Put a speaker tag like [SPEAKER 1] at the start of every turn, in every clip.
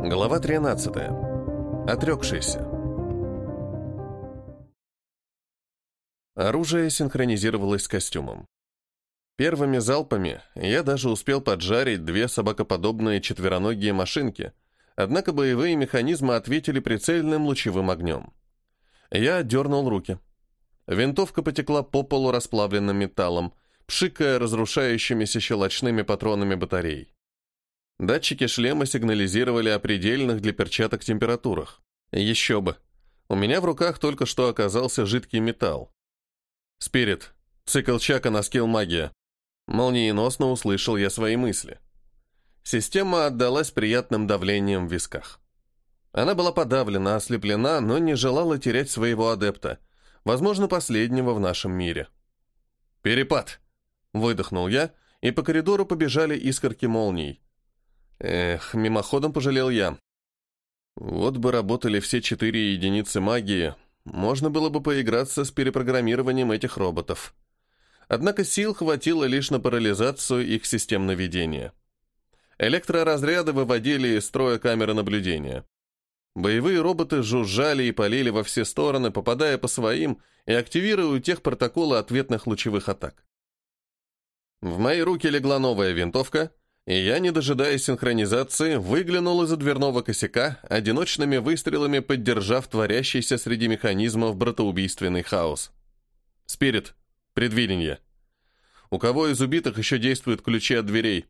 [SPEAKER 1] Глава 13. Отрекшийся. Оружие синхронизировалось с костюмом. Первыми залпами я даже успел поджарить две собакоподобные четвероногие машинки, однако боевые механизмы ответили прицельным лучевым огнем. Я дернул руки. Винтовка потекла по полу расплавленным металлом, пшикая разрушающимися щелочными патронами батарей. Датчики шлема сигнализировали о предельных для перчаток температурах. Еще бы. У меня в руках только что оказался жидкий металл. «Спирит. Цикл Чака на скилл магия». Молниеносно услышал я свои мысли. Система отдалась приятным давлением в висках. Она была подавлена, ослеплена, но не желала терять своего адепта, возможно, последнего в нашем мире. «Перепад!» — выдохнул я, и по коридору побежали искорки молний. Эх, мимоходом пожалел я. Вот бы работали все четыре единицы магии, можно было бы поиграться с перепрограммированием этих роботов. Однако сил хватило лишь на парализацию их систем наведения. Электроразряды выводили из строя камеры наблюдения. Боевые роботы жужжали и полили во все стороны, попадая по своим и активируя у тех протоколы ответных лучевых атак. В мои руки легла новая винтовка, и я, не дожидаясь синхронизации, выглянул из-за дверного косяка, одиночными выстрелами поддержав творящийся среди механизмов братоубийственный хаос. «Спирит. Предвидение. У кого из убитых еще действуют ключи от дверей?»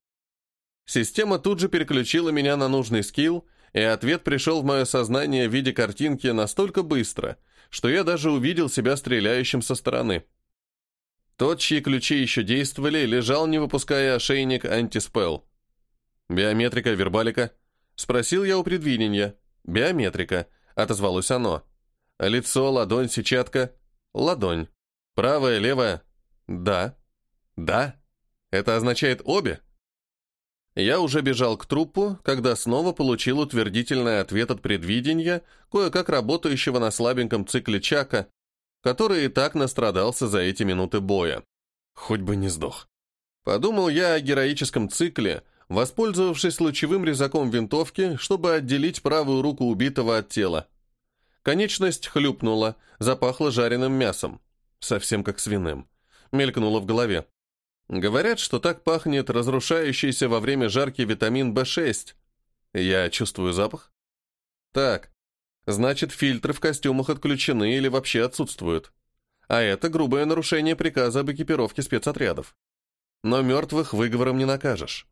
[SPEAKER 1] Система тут же переключила меня на нужный скилл, и ответ пришел в мое сознание в виде картинки настолько быстро, что я даже увидел себя стреляющим со стороны. Тот, чьи ключи еще действовали, лежал, не выпуская ошейник антиспел. «Биометрика, вербалика?» Спросил я у предвидения. «Биометрика», — отозвалось оно. «Лицо, ладонь, сетчатка?» «Ладонь». «Правая, левая?» «Да». «Да?» Это означает обе?» Я уже бежал к трупу, когда снова получил утвердительный ответ от предвидения, кое-как работающего на слабеньком цикле Чака, который и так настрадался за эти минуты боя. Хоть бы не сдох. Подумал я о героическом цикле, воспользовавшись лучевым резаком винтовки, чтобы отделить правую руку убитого от тела. Конечность хлюпнула, запахло жареным мясом. Совсем как свиным. Мелькнуло в голове. Говорят, что так пахнет разрушающийся во время жарки витамин В6. Я чувствую запах? Так, значит, фильтры в костюмах отключены или вообще отсутствуют. А это грубое нарушение приказа об экипировке спецотрядов. Но мертвых выговором не накажешь.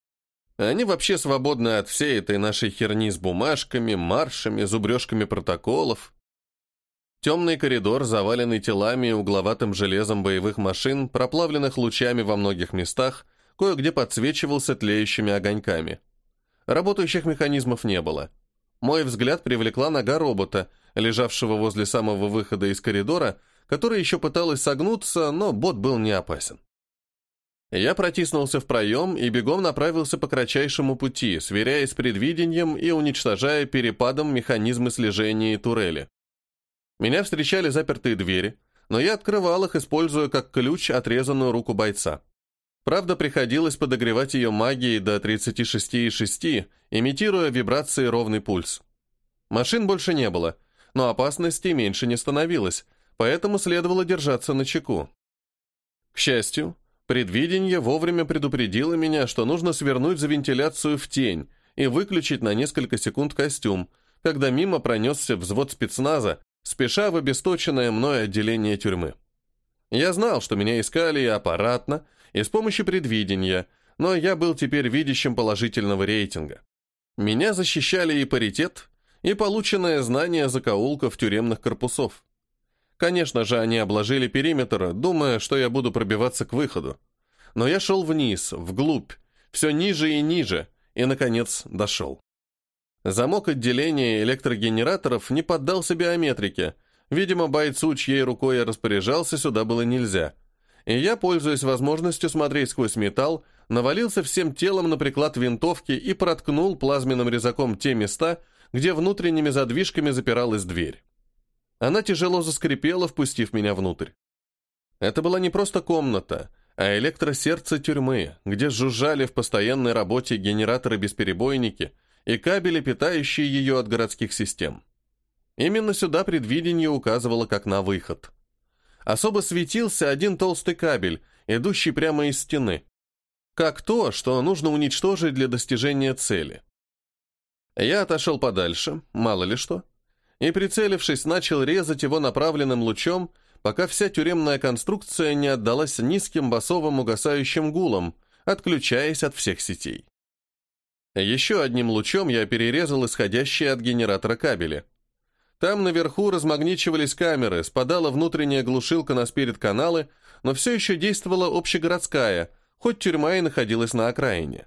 [SPEAKER 1] Они вообще свободны от всей этой нашей херни с бумажками, маршами, зубрежками протоколов. Темный коридор, заваленный телами и угловатым железом боевых машин, проплавленных лучами во многих местах, кое-где подсвечивался тлеющими огоньками. Работающих механизмов не было. Мой взгляд привлекла нога робота, лежавшего возле самого выхода из коридора, который еще пыталась согнуться, но бот был не опасен. Я протиснулся в проем и бегом направился по кратчайшему пути, сверяясь с предвидением и уничтожая перепадом механизмы слежения и турели. Меня встречали запертые двери, но я открывал их, используя как ключ отрезанную руку бойца. Правда, приходилось подогревать ее магией до 36,6, имитируя вибрации ровный пульс. Машин больше не было, но опасности меньше не становилось, поэтому следовало держаться на чеку. К счастью, Предвидение вовремя предупредило меня, что нужно свернуть за вентиляцию в тень и выключить на несколько секунд костюм, когда мимо пронесся взвод спецназа, спеша в обесточенное мной отделение тюрьмы. Я знал, что меня искали и аппаратно, и с помощью предвидения, но я был теперь видящим положительного рейтинга. Меня защищали и паритет, и полученное знание закоулков тюремных корпусов. Конечно же, они обложили периметр, думая, что я буду пробиваться к выходу. Но я шел вниз, вглубь, все ниже и ниже, и, наконец, дошел. Замок отделения электрогенераторов не поддался биометрике. Видимо, бойцу, чьей рукой я распоряжался, сюда было нельзя. И я, пользуясь возможностью смотреть сквозь металл, навалился всем телом на приклад винтовки и проткнул плазменным резаком те места, где внутренними задвижками запиралась дверь. Она тяжело заскрипела, впустив меня внутрь. Это была не просто комната, а электросердце тюрьмы, где жужжали в постоянной работе генераторы-бесперебойники, и кабели, питающие ее от городских систем. Именно сюда предвидение указывало как на выход. Особо светился один толстый кабель, идущий прямо из стены. Как то, что нужно уничтожить для достижения цели. Я отошел подальше, мало ли что, и, прицелившись, начал резать его направленным лучом, пока вся тюремная конструкция не отдалась низким басовым угасающим гулом, отключаясь от всех сетей. Еще одним лучом я перерезал исходящие от генератора кабели. Там наверху размагничивались камеры, спадала внутренняя глушилка на спирит-каналы, но все еще действовала общегородская, хоть тюрьма и находилась на окраине.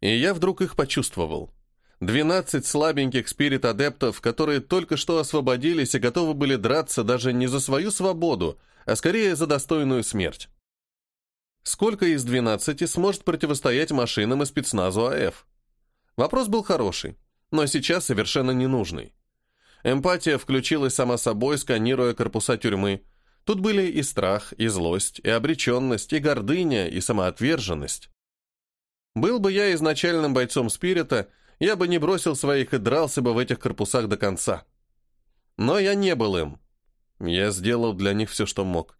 [SPEAKER 1] И я вдруг их почувствовал. Двенадцать слабеньких спирит-адептов, которые только что освободились и готовы были драться даже не за свою свободу, а скорее за достойную смерть. Сколько из двенадцати сможет противостоять машинам и спецназу АФ? Вопрос был хороший, но сейчас совершенно ненужный. Эмпатия включилась сама собой, сканируя корпуса тюрьмы. Тут были и страх, и злость, и обреченность, и гордыня, и самоотверженность. Был бы я изначальным бойцом спирита, я бы не бросил своих и дрался бы в этих корпусах до конца. Но я не был им. Я сделал для них все, что мог.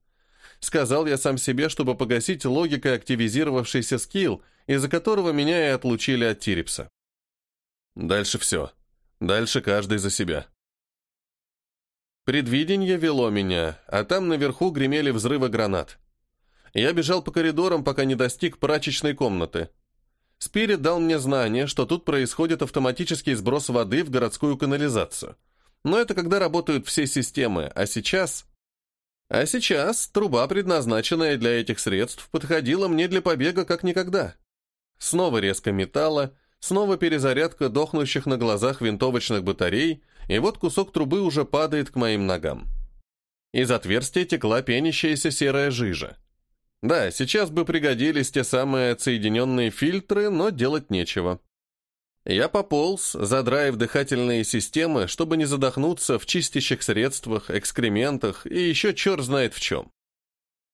[SPEAKER 1] Сказал я сам себе, чтобы погасить логикой активизировавшийся скилл, из-за которого меня и отлучили от Тирипса. Дальше все. Дальше каждый за себя. Предвидение вело меня, а там наверху гремели взрывы гранат. Я бежал по коридорам, пока не достиг прачечной комнаты. Спирит дал мне знание, что тут происходит автоматический сброс воды в городскую канализацию. Но это когда работают все системы, а сейчас... А сейчас труба, предназначенная для этих средств, подходила мне для побега как никогда. Снова резко металла, снова перезарядка дохнущих на глазах винтовочных батарей, и вот кусок трубы уже падает к моим ногам. Из отверстия текла пенящаяся серая жижа. Да, сейчас бы пригодились те самые отсоединенные фильтры, но делать нечего. Я пополз, задраив дыхательные системы, чтобы не задохнуться в чистящих средствах, экскрементах и еще черт знает в чем.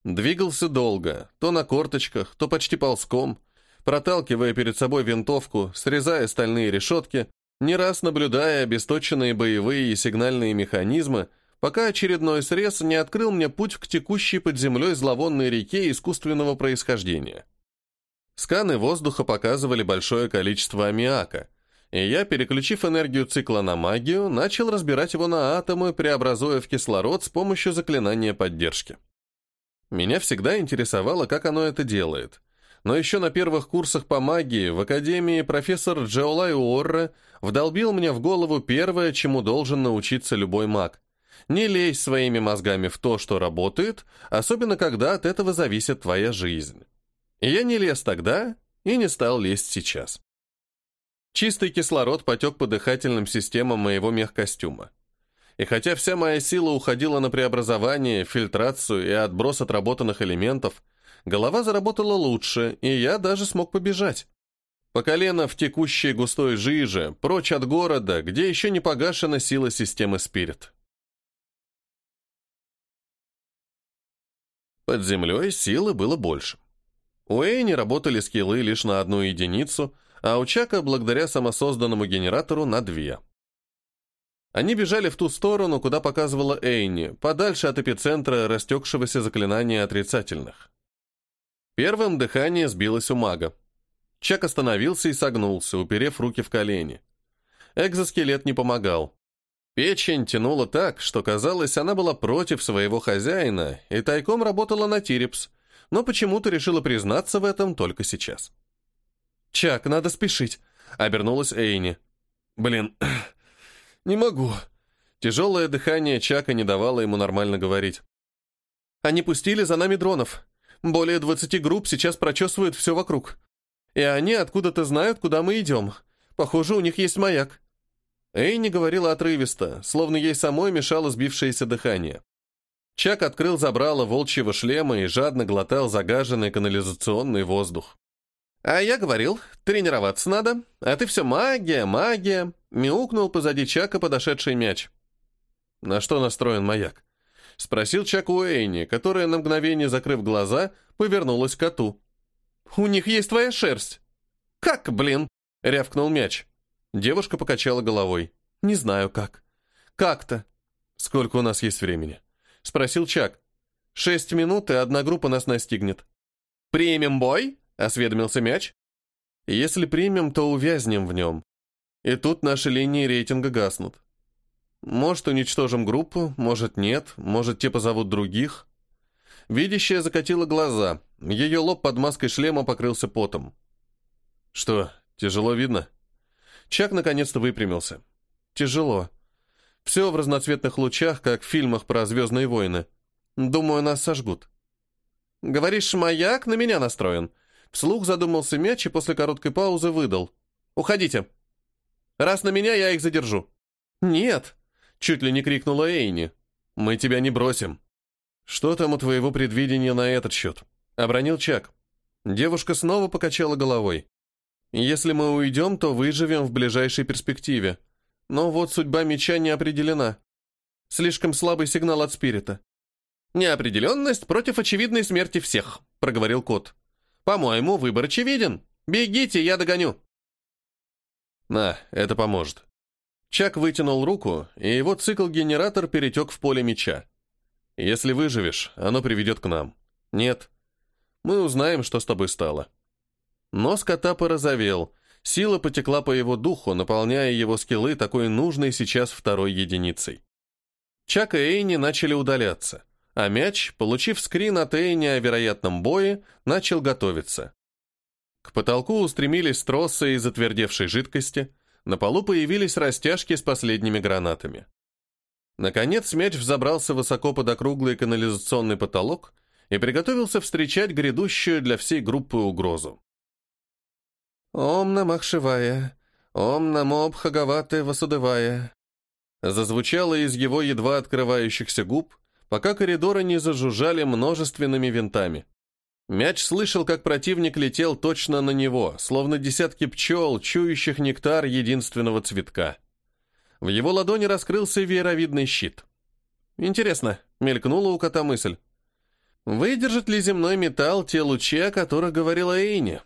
[SPEAKER 1] Двигался долго, то на корточках, то почти ползком, проталкивая перед собой винтовку, срезая стальные решетки, не раз наблюдая обесточенные боевые и сигнальные механизмы, пока очередной срез не открыл мне путь к текущей под землей зловонной реке искусственного происхождения. Сканы воздуха показывали большое количество аммиака, и я, переключив энергию цикла на магию, начал разбирать его на атомы, преобразуя в кислород с помощью заклинания поддержки. Меня всегда интересовало, как оно это делает – но еще на первых курсах по магии в Академии профессор Джеолай Уорре вдолбил мне в голову первое, чему должен научиться любой маг. Не лезь своими мозгами в то, что работает, особенно когда от этого зависит твоя жизнь. Я не лез тогда и не стал лезть сейчас. Чистый кислород потек по дыхательным системам моего мехкостюма. И хотя вся моя сила уходила на преобразование, фильтрацию и отброс отработанных элементов, Голова заработала лучше, и я даже смог побежать. По колено в текущей густой жиже, прочь от города, где еще не погашена сила системы Спирит. Под землей силы было больше. У Эйни работали скиллы лишь на одну единицу, а у Чака, благодаря самосозданному генератору, на две. Они бежали в ту сторону, куда показывала Эйни, подальше от эпицентра растекшегося заклинания отрицательных. Первым дыхание сбилось у мага. Чак остановился и согнулся, уперев руки в колени. Экзоскелет не помогал. Печень тянула так, что казалось, она была против своего хозяина и тайком работала на Тирипс, но почему-то решила признаться в этом только сейчас. «Чак, надо спешить», — обернулась Эйни. «Блин, не могу». Тяжелое дыхание Чака не давало ему нормально говорить. «Они пустили за нами дронов. Более 20 групп сейчас прочесывают все вокруг. И они откуда-то знают, куда мы идем. Похоже, у них есть маяк». Эйни говорила отрывисто, словно ей самой мешало сбившееся дыхание. Чак открыл забрало волчьего шлема и жадно глотал загаженный канализационный воздух. «А я говорил, тренироваться надо, а ты все магия, магия», мяукнул позади Чака подошедший мяч. На что настроен маяк? Спросил Чак Уэйни, которая на мгновение, закрыв глаза, повернулась к коту. «У них есть твоя шерсть». «Как, блин?» — рявкнул мяч. Девушка покачала головой. «Не знаю, как». «Как-то». «Сколько у нас есть времени?» — спросил Чак. «Шесть минут, и одна группа нас настигнет». «Примем бой?» — осведомился мяч. «Если примем, то увязнем в нем. И тут наши линии рейтинга гаснут. Может, уничтожим группу, может, нет, может, те позовут других». Видящая закатила глаза. Ее лоб под маской шлема покрылся потом. «Что, тяжело видно?» Чак наконец-то выпрямился. «Тяжело. Все в разноцветных лучах, как в фильмах про «Звездные войны». Думаю, нас сожгут». «Говоришь, маяк на меня настроен?» Вслух задумался мяч и после короткой паузы выдал. «Уходите. Раз на меня, я их задержу». «Нет!» — чуть ли не крикнула Эйни. «Мы тебя не бросим». «Что там у твоего предвидения на этот счет?» — обронил Чак. Девушка снова покачала головой. «Если мы уйдем, то выживем в ближайшей перспективе. Но вот судьба меча не определена. Слишком слабый сигнал от спирита». «Неопределенность против очевидной смерти всех», — проговорил кот. «По-моему, выбор очевиден. Бегите, я догоню». «На, это поможет». Чак вытянул руку, и его цикл-генератор перетек в поле меча. Если выживешь, оно приведет к нам. Нет. Мы узнаем, что с тобой стало. Нос кота порозовел. Сила потекла по его духу, наполняя его скиллы такой нужной сейчас второй единицей. Чак и Эйни начали удаляться, а мяч, получив скрин от Эйни о вероятном бое, начал готовиться. К потолку устремились тросы из затвердевшей жидкости, на полу появились растяжки с последними гранатами. Наконец мяч взобрался высоко под округлый канализационный потолок и приготовился встречать грядущую для всей группы угрозу. «Ом намах шивая, ом намо бхагаваты васудевая», зазвучало из его едва открывающихся губ, пока коридоры не зажужжали множественными винтами. Мяч слышал, как противник летел точно на него, словно десятки пчел, чующих нектар единственного цветка. В его ладони раскрылся вееровидный щит. Интересно, мелькнула у кота мысль. Выдержит ли земной металл те лучи, о которых говорила Эйни?